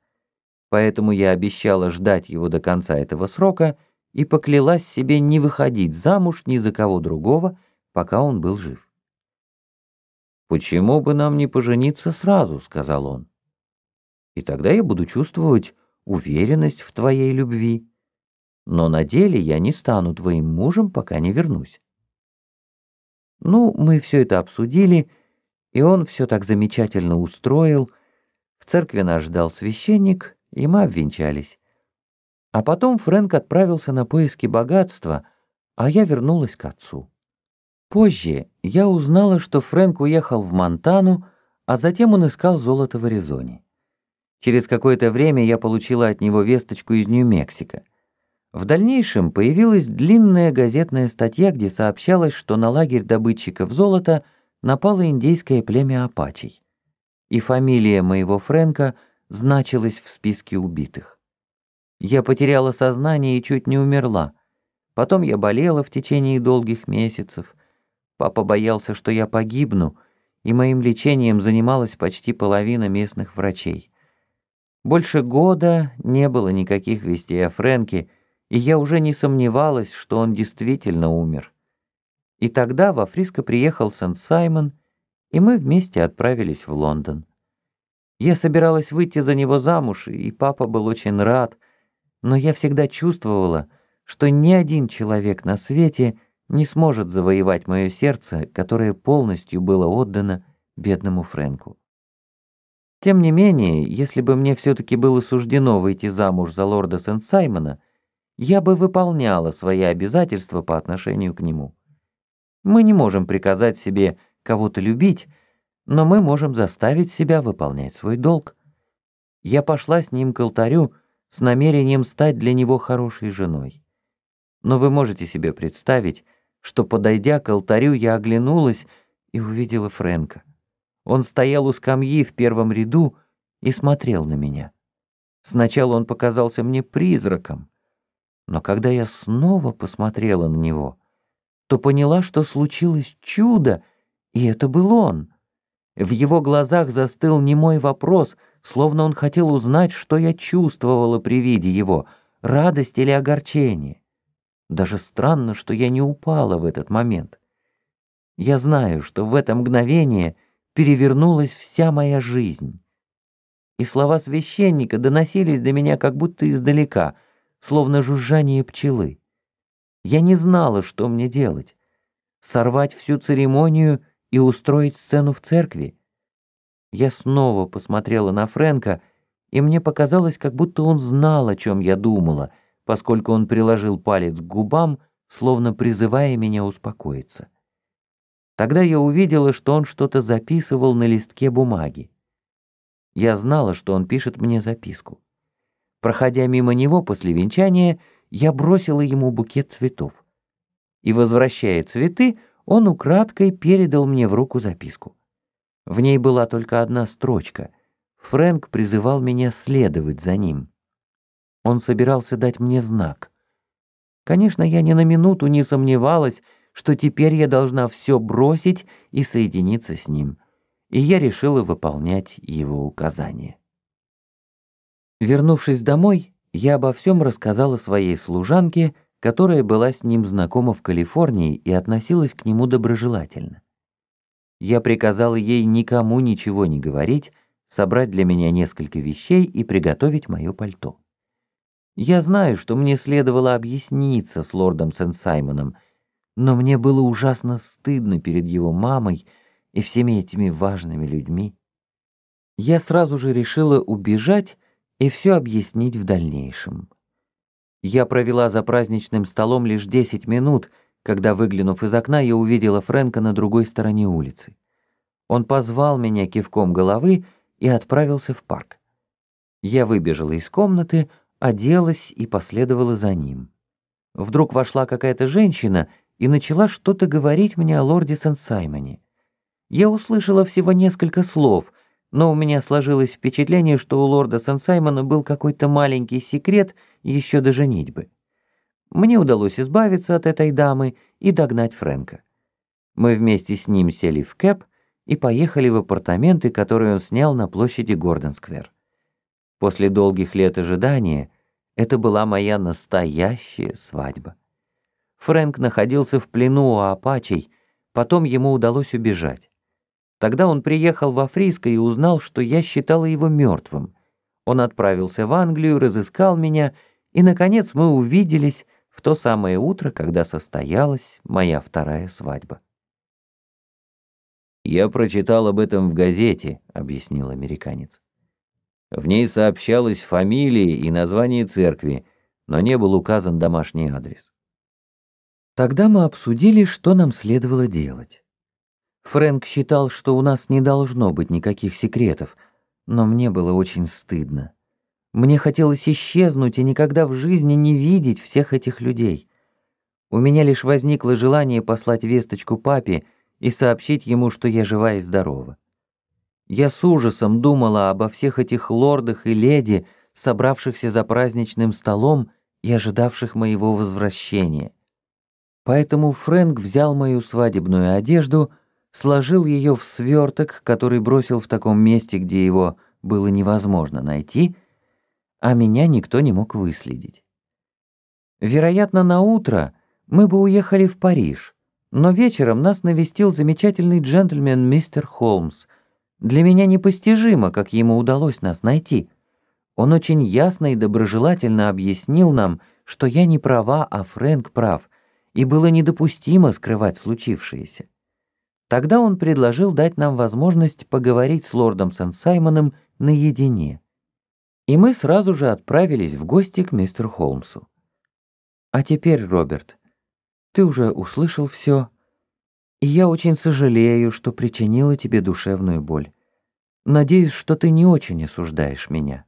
поэтому я обещала ждать его до конца этого срока и поклялась себе не выходить замуж ни за кого другого, пока он был жив. «Почему бы нам не пожениться сразу?» — сказал он. «И тогда я буду чувствовать уверенность в твоей любви. Но на деле я не стану твоим мужем, пока не вернусь». Ну, мы все это обсудили, и он все так замечательно устроил. В церкви нас ждал священник — и мы обвенчались. А потом Фрэнк отправился на поиски богатства, а я вернулась к отцу. Позже я узнала, что Фрэнк уехал в Монтану, а затем он искал золото в Аризоне. Через какое-то время я получила от него весточку из Нью-Мексико. В дальнейшем появилась длинная газетная статья, где сообщалось, что на лагерь добытчиков золота напало индейское племя апачей. И фамилия моего Фрэнка — значилась в списке убитых. Я потеряла сознание и чуть не умерла. Потом я болела в течение долгих месяцев. Папа боялся, что я погибну, и моим лечением занималась почти половина местных врачей. Больше года не было никаких вестей о Френке, и я уже не сомневалась, что он действительно умер. И тогда во Фриско приехал Сент-Саймон, и мы вместе отправились в Лондон. Я собиралась выйти за него замуж, и папа был очень рад, но я всегда чувствовала, что ни один человек на свете не сможет завоевать мое сердце, которое полностью было отдано бедному Фрэнку. Тем не менее, если бы мне все-таки было суждено выйти замуж за лорда Сент-Саймона, я бы выполняла свои обязательства по отношению к нему. Мы не можем приказать себе кого-то любить, но мы можем заставить себя выполнять свой долг. Я пошла с ним к алтарю с намерением стать для него хорошей женой. Но вы можете себе представить, что, подойдя к алтарю, я оглянулась и увидела Фрэнка. Он стоял у скамьи в первом ряду и смотрел на меня. Сначала он показался мне призраком, но когда я снова посмотрела на него, то поняла, что случилось чудо, и это был он. В его глазах застыл немой вопрос, словно он хотел узнать, что я чувствовала при виде его, радость или огорчение. Даже странно, что я не упала в этот момент. Я знаю, что в это мгновение перевернулась вся моя жизнь. И слова священника доносились до меня как будто издалека, словно жужжание пчелы. Я не знала, что мне делать. Сорвать всю церемонию и устроить сцену в церкви. Я снова посмотрела на Френка, и мне показалось, как будто он знал, о чем я думала, поскольку он приложил палец к губам, словно призывая меня успокоиться. Тогда я увидела, что он что-то записывал на листке бумаги. Я знала, что он пишет мне записку. Проходя мимо него после венчания, я бросила ему букет цветов. И, возвращая цветы, он украдкой передал мне в руку записку. В ней была только одна строчка. Фрэнк призывал меня следовать за ним. Он собирался дать мне знак. Конечно, я ни на минуту не сомневалась, что теперь я должна все бросить и соединиться с ним. И я решила выполнять его указания. Вернувшись домой, я обо всем рассказала своей служанке — которая была с ним знакома в Калифорнии и относилась к нему доброжелательно. Я приказал ей никому ничего не говорить, собрать для меня несколько вещей и приготовить мое пальто. Я знаю, что мне следовало объясниться с лордом Сен-Саймоном, но мне было ужасно стыдно перед его мамой и всеми этими важными людьми. Я сразу же решила убежать и все объяснить в дальнейшем. Я провела за праздничным столом лишь 10 минут, когда, выглянув из окна, я увидела Фрэнка на другой стороне улицы. Он позвал меня кивком головы и отправился в парк. Я выбежала из комнаты, оделась и последовала за ним. Вдруг вошла какая-то женщина и начала что-то говорить мне о лорде Сен-Саймоне. Я услышала всего несколько слов, но у меня сложилось впечатление, что у лорда Сен-Саймона был какой-то маленький секрет еще до женитьбы. Мне удалось избавиться от этой дамы и догнать Фрэнка. Мы вместе с ним сели в кэп и поехали в апартаменты, которые он снял на площади Гордон-сквер. После долгих лет ожидания это была моя настоящая свадьба. Фрэнк находился в плену у апачей, потом ему удалось убежать. Тогда он приехал во Фриско и узнал, что я считала его мертвым. Он отправился в Англию, разыскал меня, и, наконец, мы увиделись в то самое утро, когда состоялась моя вторая свадьба. «Я прочитал об этом в газете», — объяснил американец. В ней сообщалось фамилии и название церкви, но не был указан домашний адрес. Тогда мы обсудили, что нам следовало делать. Фрэнк считал, что у нас не должно быть никаких секретов, но мне было очень стыдно. Мне хотелось исчезнуть и никогда в жизни не видеть всех этих людей. У меня лишь возникло желание послать весточку папе и сообщить ему, что я жива и здорова. Я с ужасом думала обо всех этих лордах и леди, собравшихся за праздничным столом и ожидавших моего возвращения. Поэтому Фрэнк взял мою свадебную одежду — сложил ее в сверток, который бросил в таком месте, где его было невозможно найти, а меня никто не мог выследить. Вероятно, на утро мы бы уехали в Париж, но вечером нас навестил замечательный джентльмен мистер Холмс. Для меня непостижимо, как ему удалось нас найти. Он очень ясно и доброжелательно объяснил нам, что я не права, а Фрэнк прав, и было недопустимо скрывать случившееся. Тогда он предложил дать нам возможность поговорить с лордом Сен-Саймоном наедине. И мы сразу же отправились в гости к мистеру Холмсу. А теперь, Роберт, ты уже услышал все, и я очень сожалею, что причинила тебе душевную боль. Надеюсь, что ты не очень осуждаешь меня.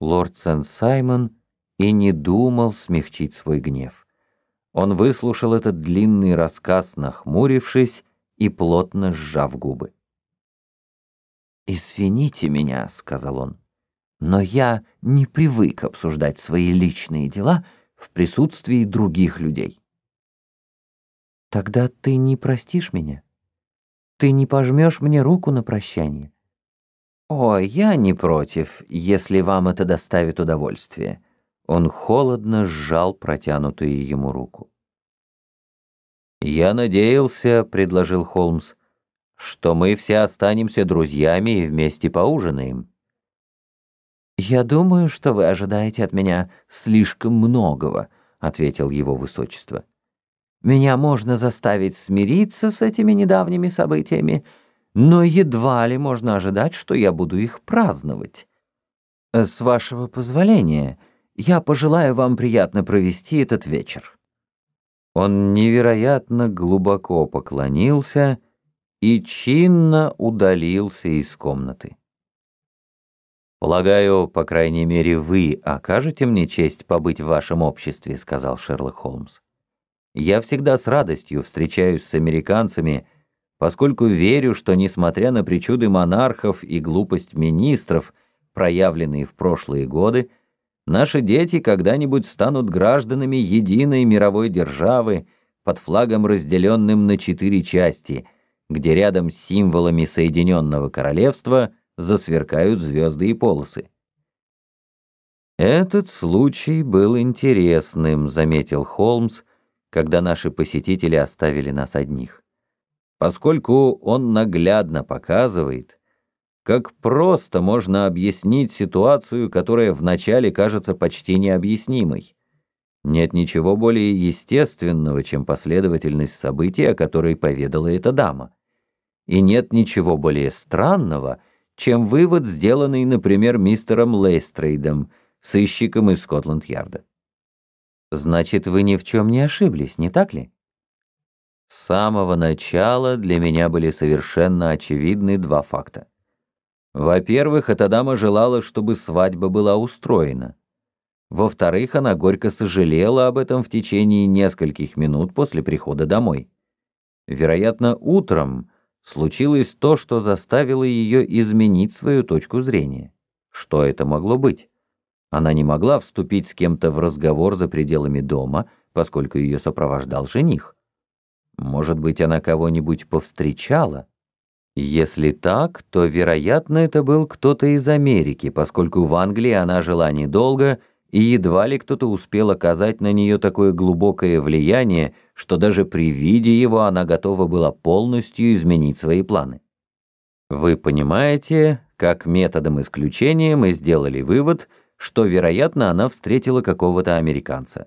Лорд Сен-Саймон и не думал смягчить свой гнев. Он выслушал этот длинный рассказ, нахмурившись и плотно сжав губы. «Извините меня», — сказал он, — «но я не привык обсуждать свои личные дела в присутствии других людей». «Тогда ты не простишь меня? Ты не пожмешь мне руку на прощание?» «О, я не против, если вам это доставит удовольствие», он холодно сжал протянутую ему руку. «Я надеялся», — предложил Холмс, — «что мы все останемся друзьями и вместе поужинаем». «Я думаю, что вы ожидаете от меня слишком многого», — ответил его высочество. «Меня можно заставить смириться с этими недавними событиями, но едва ли можно ожидать, что я буду их праздновать». «С вашего позволения», — я пожелаю вам приятно провести этот вечер». Он невероятно глубоко поклонился и чинно удалился из комнаты. «Полагаю, по крайней мере, вы окажете мне честь побыть в вашем обществе», — сказал Шерлок Холмс. «Я всегда с радостью встречаюсь с американцами, поскольку верю, что, несмотря на причуды монархов и глупость министров, проявленные в прошлые годы, — Наши дети когда-нибудь станут гражданами единой мировой державы под флагом, разделенным на четыре части, где рядом с символами Соединенного Королевства засверкают звезды и полосы. «Этот случай был интересным», — заметил Холмс, когда наши посетители оставили нас одних, «поскольку он наглядно показывает, как просто можно объяснить ситуацию, которая вначале кажется почти необъяснимой? Нет ничего более естественного, чем последовательность событий, о которой поведала эта дама. И нет ничего более странного, чем вывод, сделанный, например, мистером Лестрейдом, сыщиком из Скотланд-Ярда. Значит, вы ни в чем не ошиблись, не так ли? С самого начала для меня были совершенно очевидны два факта. Во-первых, эта дама желала, чтобы свадьба была устроена. Во-вторых, она горько сожалела об этом в течение нескольких минут после прихода домой. Вероятно, утром случилось то, что заставило ее изменить свою точку зрения. Что это могло быть? Она не могла вступить с кем-то в разговор за пределами дома, поскольку ее сопровождал жених. Может быть, она кого-нибудь повстречала? Если так, то, вероятно, это был кто-то из Америки, поскольку в Англии она жила недолго, и едва ли кто-то успел оказать на нее такое глубокое влияние, что даже при виде его она готова была полностью изменить свои планы. Вы понимаете, как методом исключения мы сделали вывод, что, вероятно, она встретила какого-то американца.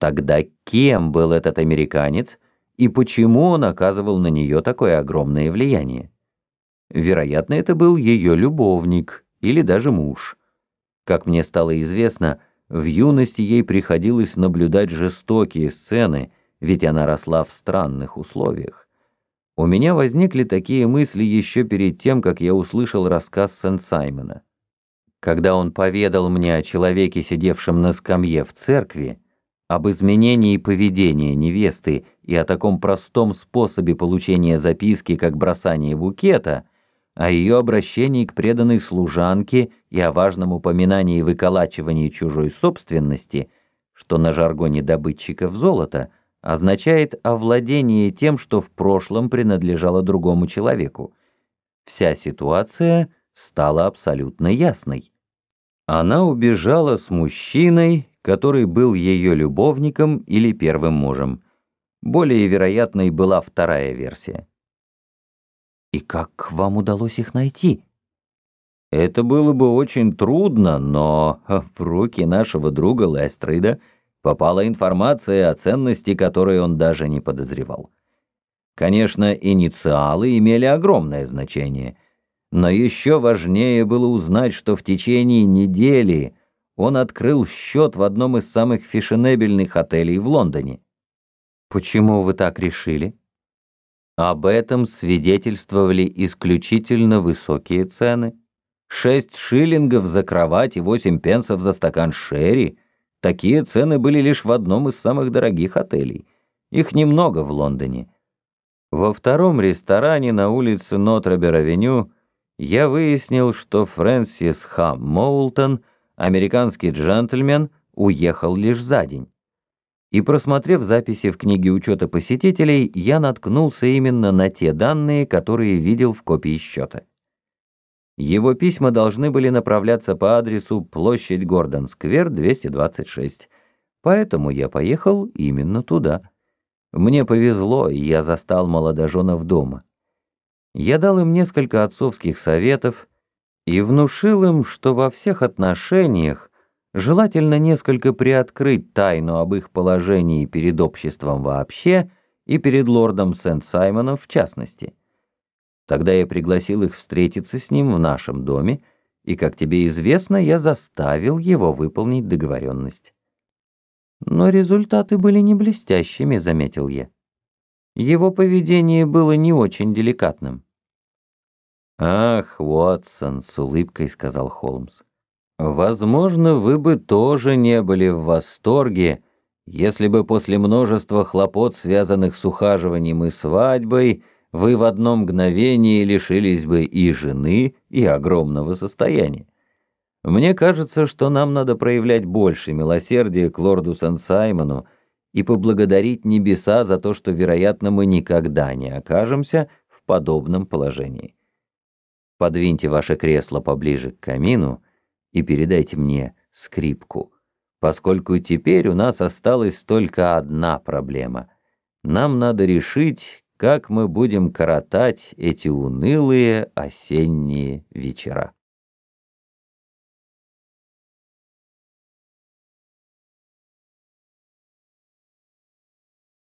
Тогда кем был этот американец – и почему он оказывал на нее такое огромное влияние. Вероятно, это был ее любовник или даже муж. Как мне стало известно, в юности ей приходилось наблюдать жестокие сцены, ведь она росла в странных условиях. У меня возникли такие мысли еще перед тем, как я услышал рассказ Сент-Саймона. Когда он поведал мне о человеке, сидевшем на скамье в церкви, об изменении поведения невесты и о таком простом способе получения записки, как бросание букета, о ее обращении к преданной служанке и о важном упоминании выколачивания чужой собственности, что на жаргоне добытчиков золота означает овладение тем, что в прошлом принадлежало другому человеку. Вся ситуация стала абсолютно ясной. Она убежала с мужчиной, который был ее любовником или первым мужем. Более вероятной была вторая версия. «И как вам удалось их найти?» «Это было бы очень трудно, но в руки нашего друга Лестрейда попала информация о ценности, которой он даже не подозревал. Конечно, инициалы имели огромное значение, но еще важнее было узнать, что в течение недели – он открыл счет в одном из самых фешенебельных отелей в Лондоне. Почему вы так решили? Об этом свидетельствовали исключительно высокие цены. Шесть шиллингов за кровать и восемь пенсов за стакан шерри. Такие цены были лишь в одном из самых дорогих отелей. Их немного в Лондоне. Во втором ресторане на улице Нотробер-авеню я выяснил, что Фрэнсис Хам Моултон – американский джентльмен уехал лишь за день. И просмотрев записи в книге учета посетителей, я наткнулся именно на те данные, которые видел в копии счета. Его письма должны были направляться по адресу площадь Гордон-сквер, 226. Поэтому я поехал именно туда. Мне повезло, я застал молодоженов дома. Я дал им несколько отцовских советов, и внушил им, что во всех отношениях желательно несколько приоткрыть тайну об их положении перед обществом вообще и перед лордом Сент-Саймоном в частности. Тогда я пригласил их встретиться с ним в нашем доме, и, как тебе известно, я заставил его выполнить договоренность. Но результаты были не блестящими, заметил я. Его поведение было не очень деликатным. «Ах, Уотсон», — с улыбкой сказал Холмс, — «возможно, вы бы тоже не были в восторге, если бы после множества хлопот, связанных с ухаживанием и свадьбой, вы в одно мгновение лишились бы и жены, и огромного состояния. Мне кажется, что нам надо проявлять больше милосердия к лорду Сен-Саймону и поблагодарить небеса за то, что, вероятно, мы никогда не окажемся в подобном положении». Подвиньте ваше кресло поближе к камину и передайте мне скрипку, поскольку теперь у нас осталась только одна проблема. Нам надо решить, как мы будем коротать эти унылые осенние вечера.